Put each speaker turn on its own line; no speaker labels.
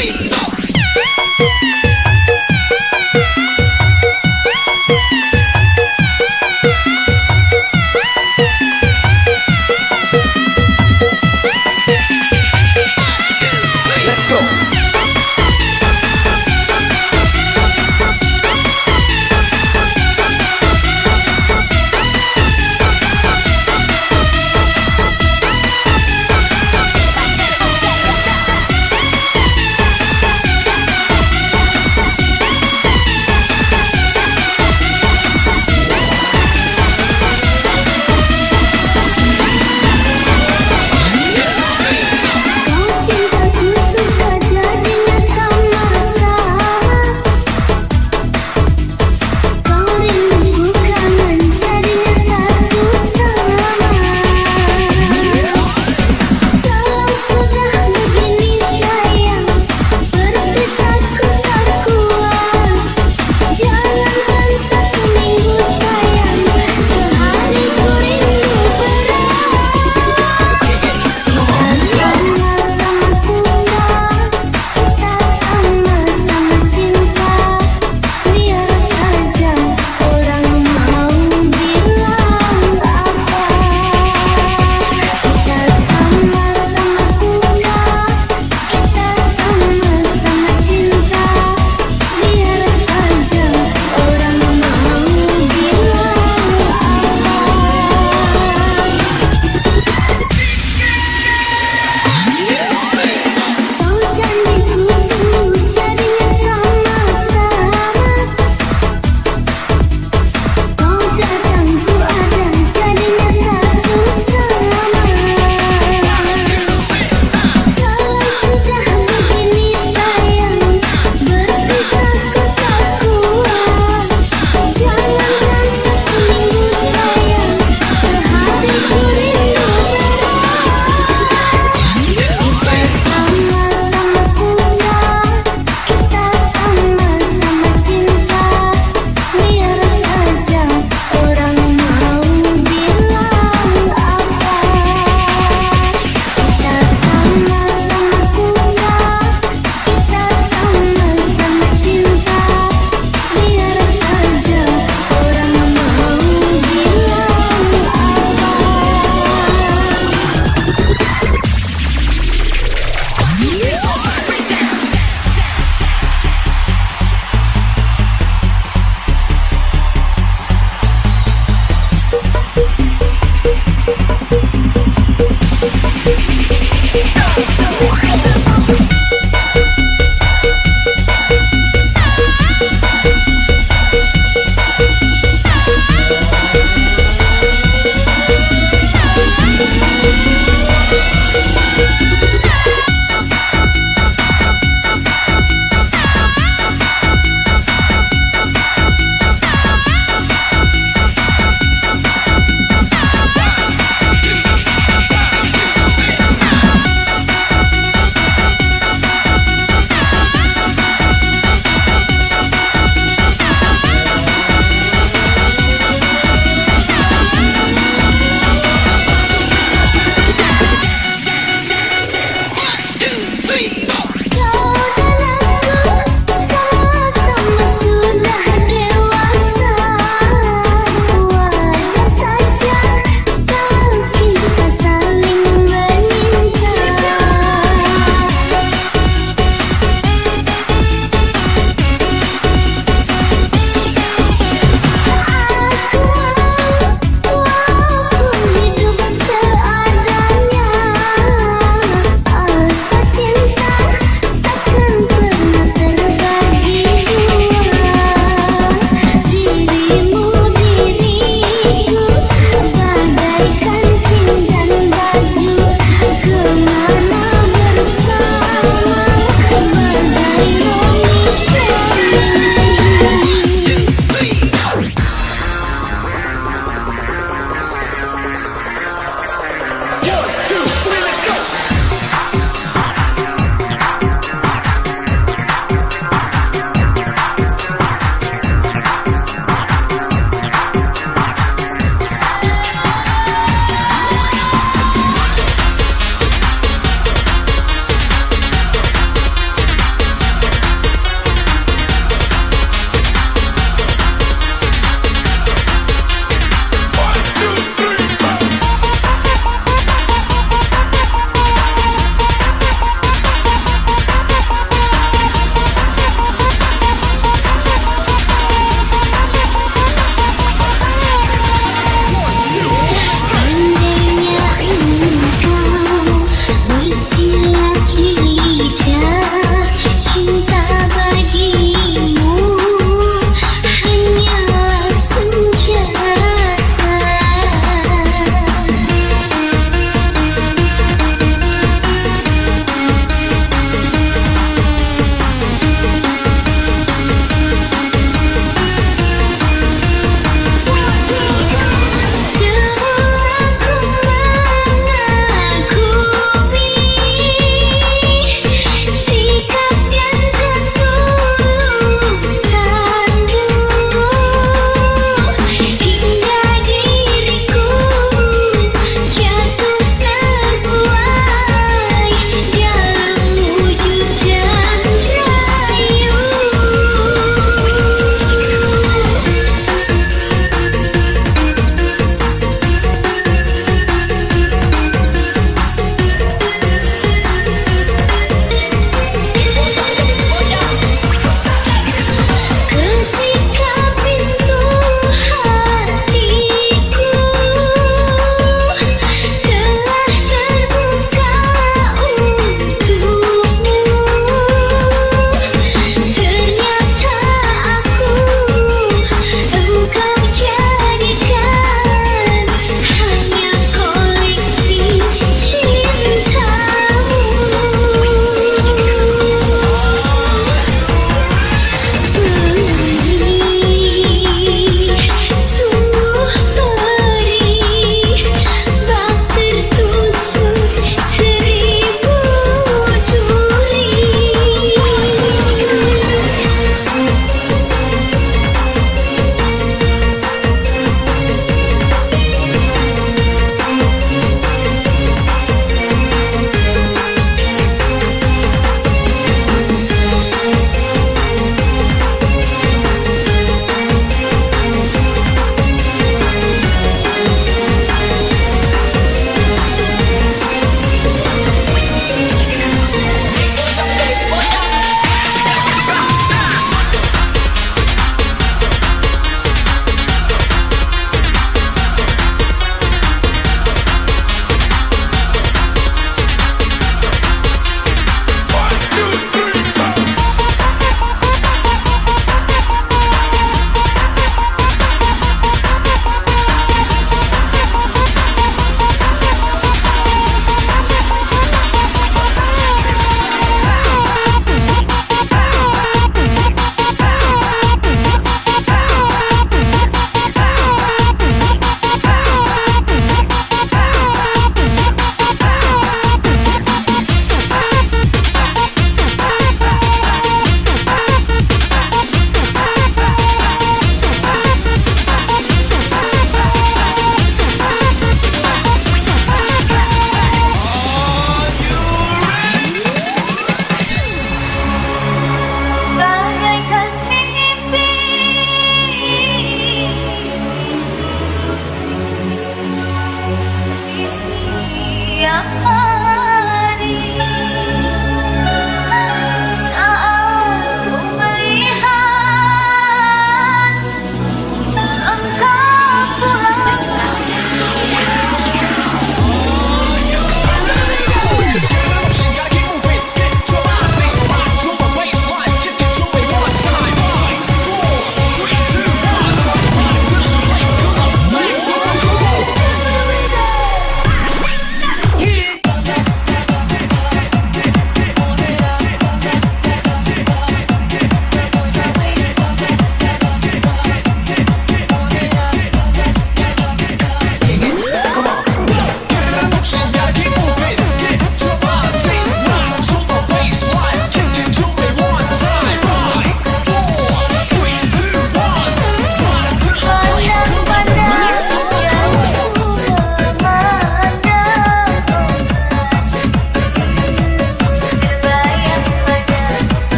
sleep.